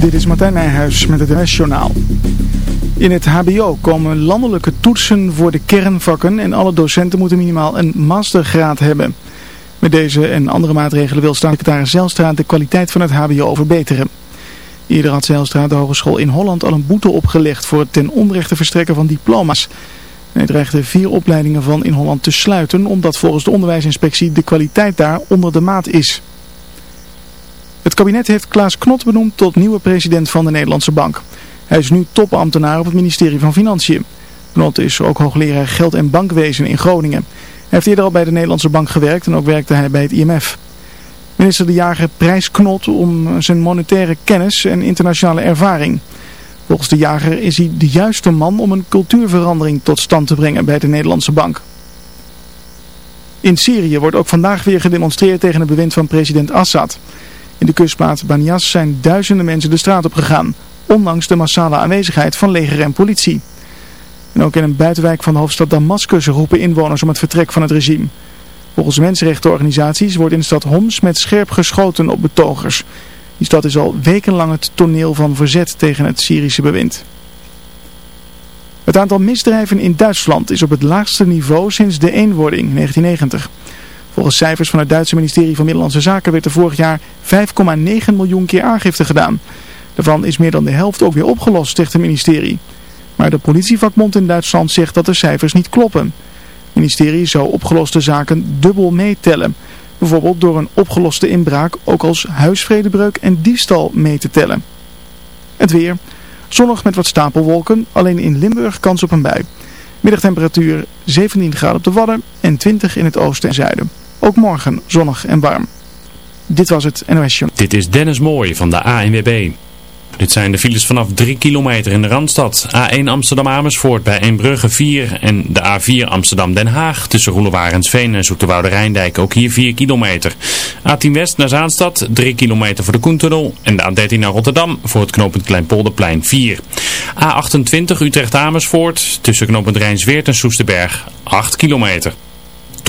Dit is Martijn Nijhuis met het NS-journaal. In het hbo komen landelijke toetsen voor de kernvakken en alle docenten moeten minimaal een mastergraad hebben. Met deze en andere maatregelen wil staatssecretaris Zijlstra de kwaliteit van het hbo verbeteren. Eerder had Zijlstra de Hogeschool in Holland al een boete opgelegd voor het ten onrechte verstrekken van diploma's. Hij dreigde vier opleidingen van in Holland te sluiten omdat volgens de onderwijsinspectie de kwaliteit daar onder de maat is. Het kabinet heeft Klaas Knot benoemd tot nieuwe president van de Nederlandse Bank. Hij is nu topambtenaar op het ministerie van Financiën. Knot is ook hoogleraar geld- en bankwezen in Groningen. Hij heeft eerder al bij de Nederlandse Bank gewerkt en ook werkte hij bij het IMF. Minister De Jager prijst Knot om zijn monetaire kennis en internationale ervaring. Volgens De Jager is hij de juiste man om een cultuurverandering tot stand te brengen bij de Nederlandse Bank. In Syrië wordt ook vandaag weer gedemonstreerd tegen het bewind van president Assad. In de kustplaats Banias zijn duizenden mensen de straat op gegaan, ondanks de massale aanwezigheid van leger en politie. En ook in een buitenwijk van de hoofdstad Damascus roepen inwoners om het vertrek van het regime. Volgens mensenrechtenorganisaties wordt in de stad Homs met scherp geschoten op betogers. Die stad is al wekenlang het toneel van verzet tegen het Syrische bewind. Het aantal misdrijven in Duitsland is op het laagste niveau sinds de eenwording 1990. Volgens cijfers van het Duitse ministerie van Middellandse Zaken werd er vorig jaar 5,9 miljoen keer aangifte gedaan. Daarvan is meer dan de helft ook weer opgelost, zegt het ministerie. Maar de politievakbond in Duitsland zegt dat de cijfers niet kloppen. Het ministerie zou opgeloste zaken dubbel meetellen. Bijvoorbeeld door een opgeloste inbraak ook als huisvredebreuk en diefstal mee te tellen. Het weer. Zonnig met wat stapelwolken, alleen in Limburg kans op een bui. Middagtemperatuur 17 graden op de Wadden en 20 in het oosten en zuiden. Ook morgen zonnig en warm. Dit was het NOS. Dit is Dennis Mooij van de ANWB. Dit zijn de files vanaf 3 kilometer in de Randstad. A1 Amsterdam-Amersfoort bij Eembrugge 4 en de A4 Amsterdam-Den Haag tussen Roelewarensveen en Zoeterwoude Rijndijk ook hier 4 kilometer. A10 West naar Zaanstad 3 kilometer voor de Koentunnel en de A13 naar Rotterdam voor het knooppunt Kleinpolderplein 4. A28 Utrecht-Amersfoort tussen knooppunt Rijnsweert en Soesterberg 8 kilometer.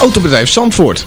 Autobedrijf Zandvoort.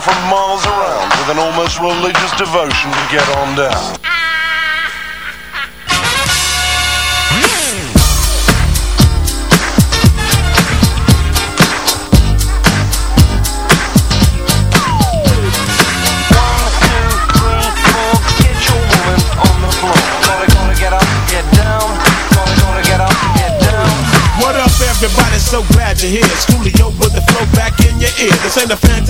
from miles around with an almost religious devotion to get on down. What up, everybody? So glad you're here. Schoolio with the flow back in your ear. This ain't a words,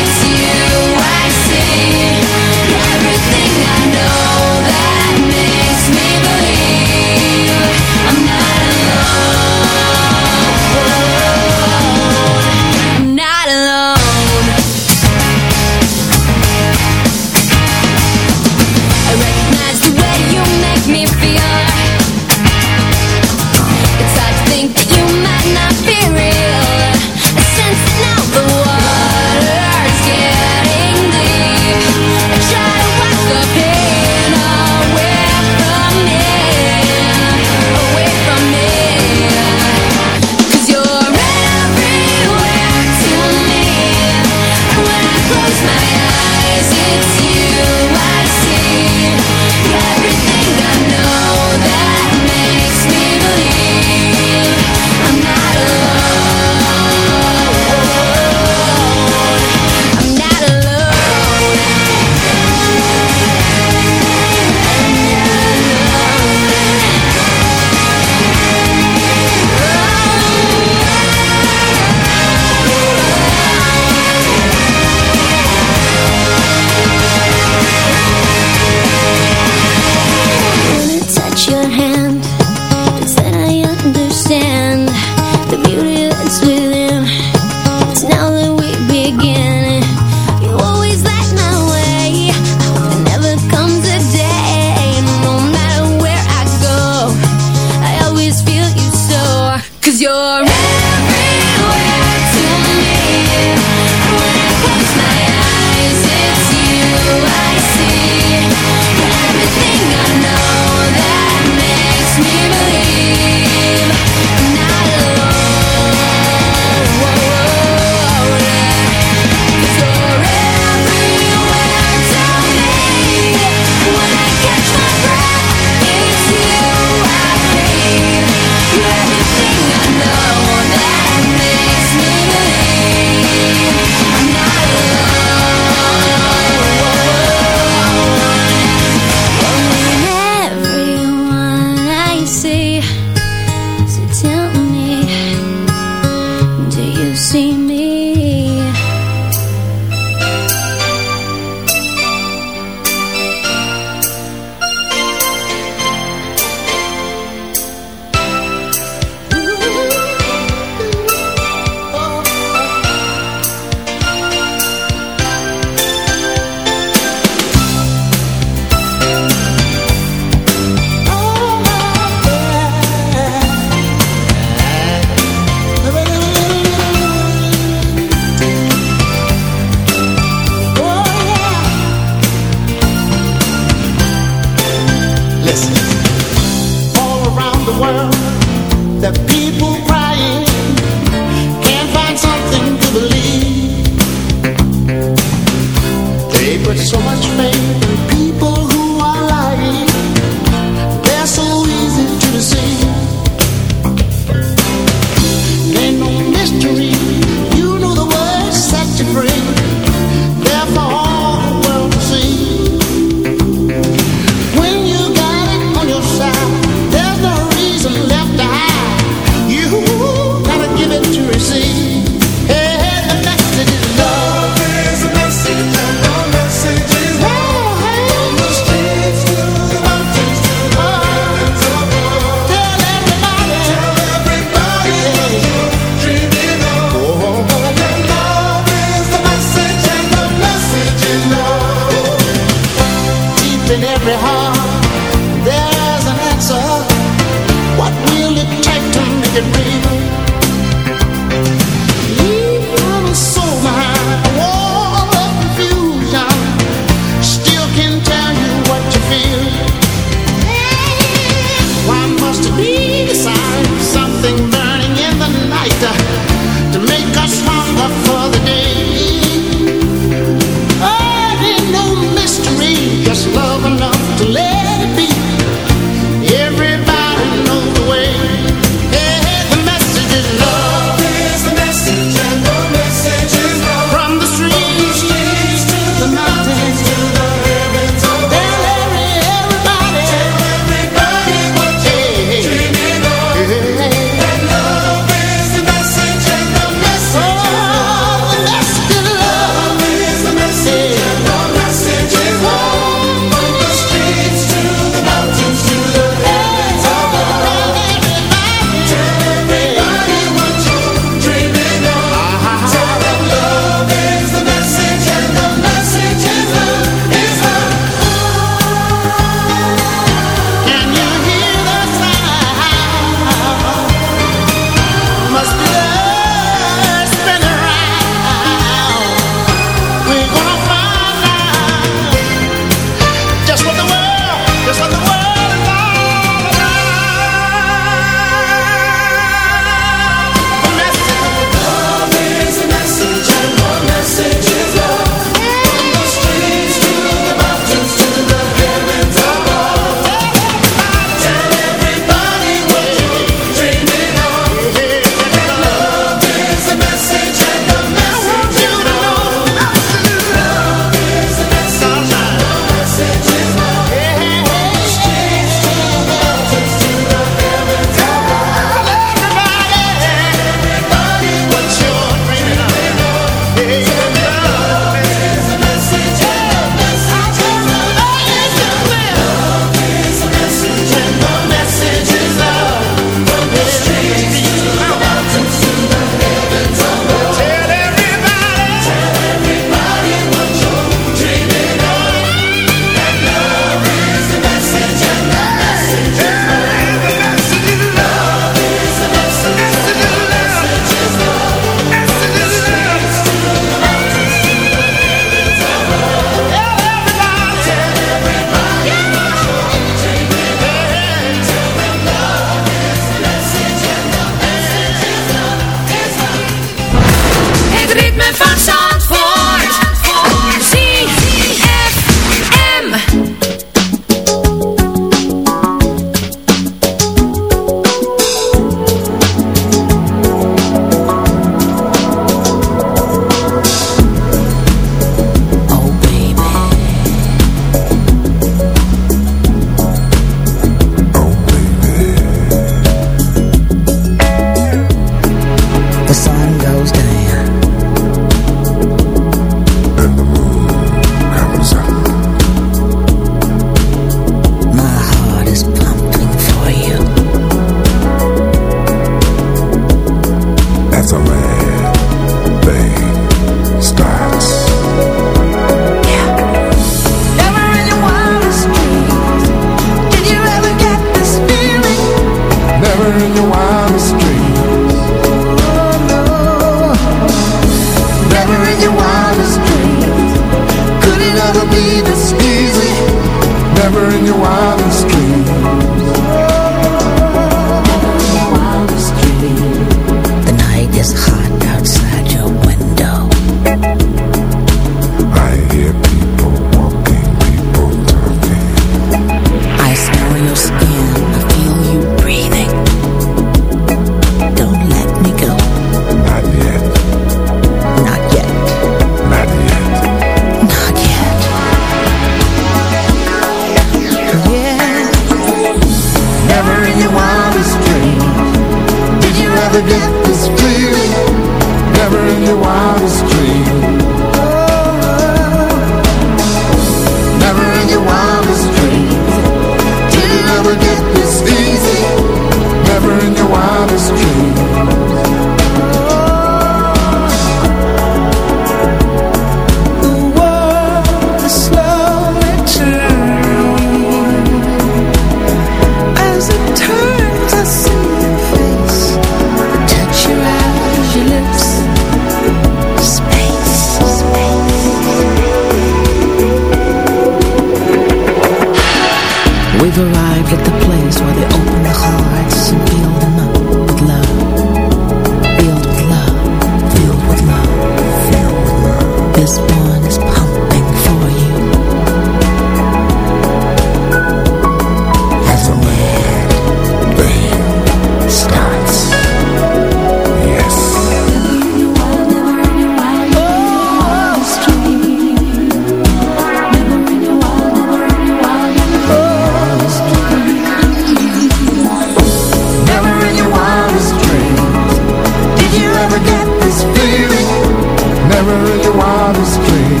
wildest dream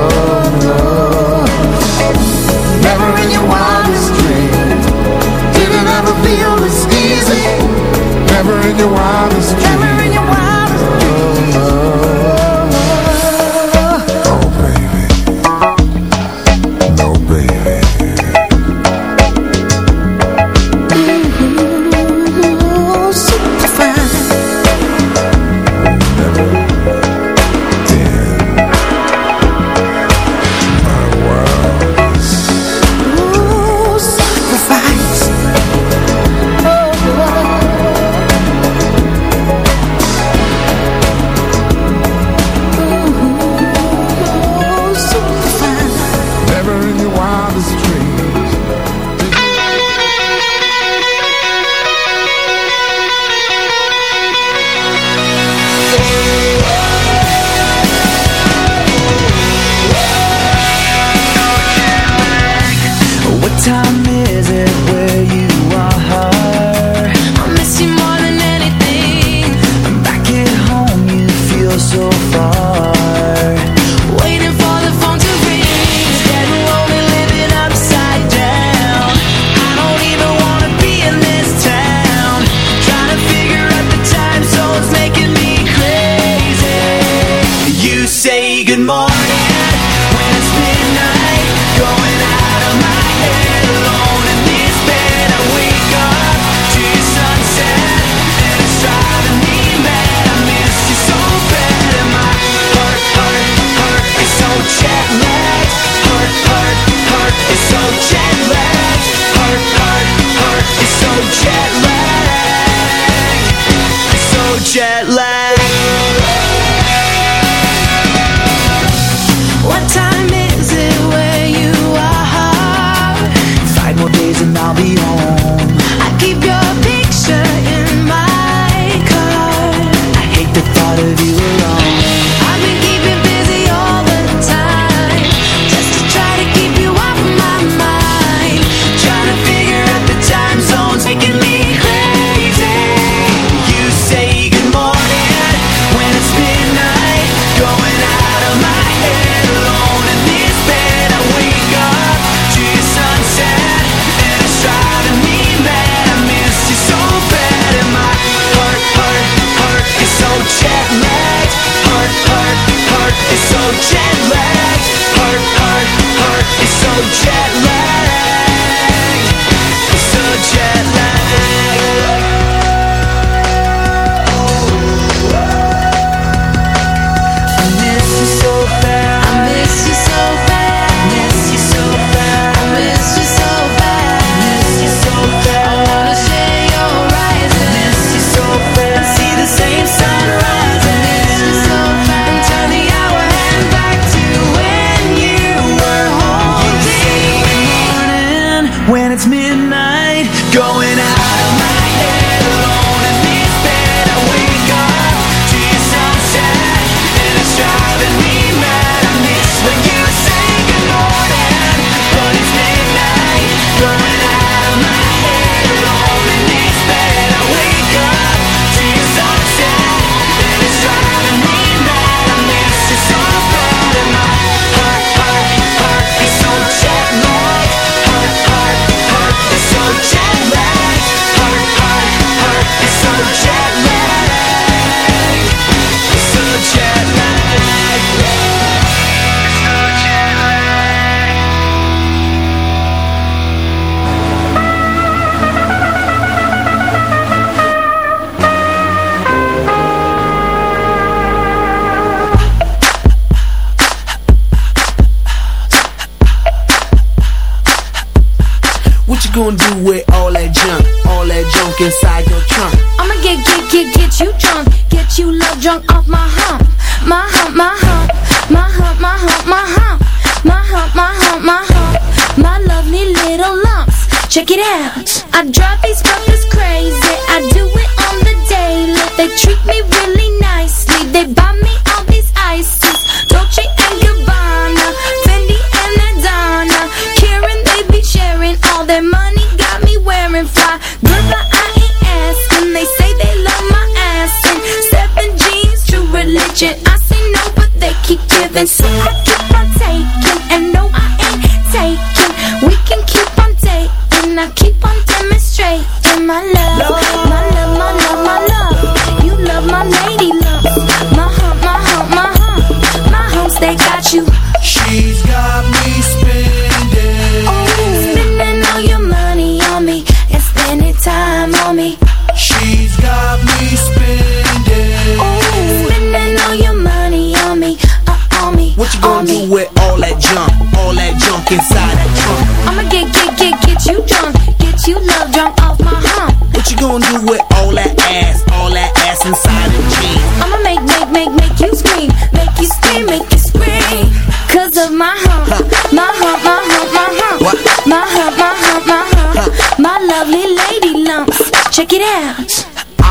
of love Never in your wildest Did it ever feel this easy. Never in your wildest dream. Yeah. Check it out. I drive off my hump. What you gonna do with all that ass? All that ass inside them jeans? I'ma make, make, make, make you scream. Make you scream, make you scream. Cause of my hump. My hump, my hump, my hump. What? My hump, my hump, my hump. My lovely lady lumps. Check it out.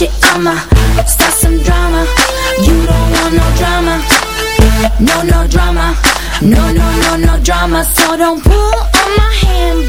You I'ma start some drama. You don't want no drama, no no drama, no no no no drama. So don't pull on my hand,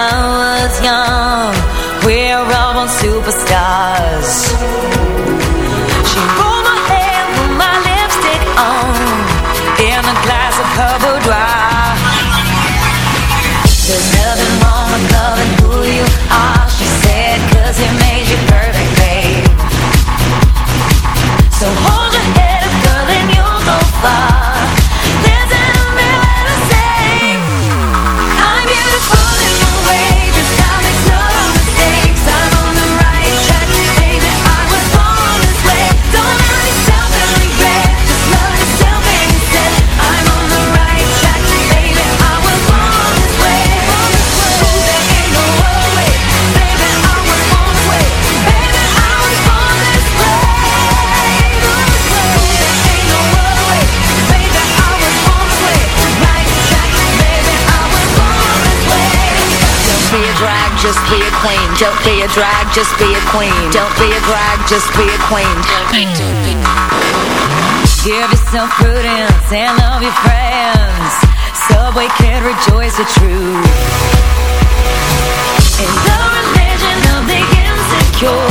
Don't be a drag, just be a queen. Don't be a drag, just be a queen. Give yourself prudence and love your friends. Subway so can rejoice the truth. In the religion of the insecure.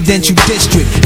banging in your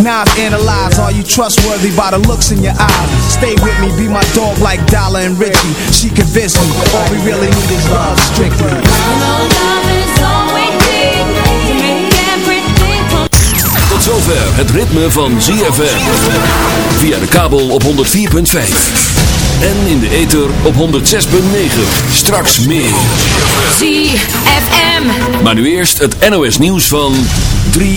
Now I've analyzed, are you trustworthy by the looks in your eyes? Stay with me, be my dog like Dollar and Richie. She convinced me, all we really need is love strictly. Love is all we need to make everything complete. Tot zover het ritme van ZFM. Via de kabel op 104.5. En in de ether op 106.9. Straks meer. ZFM. Maar nu eerst het NOS nieuws van 3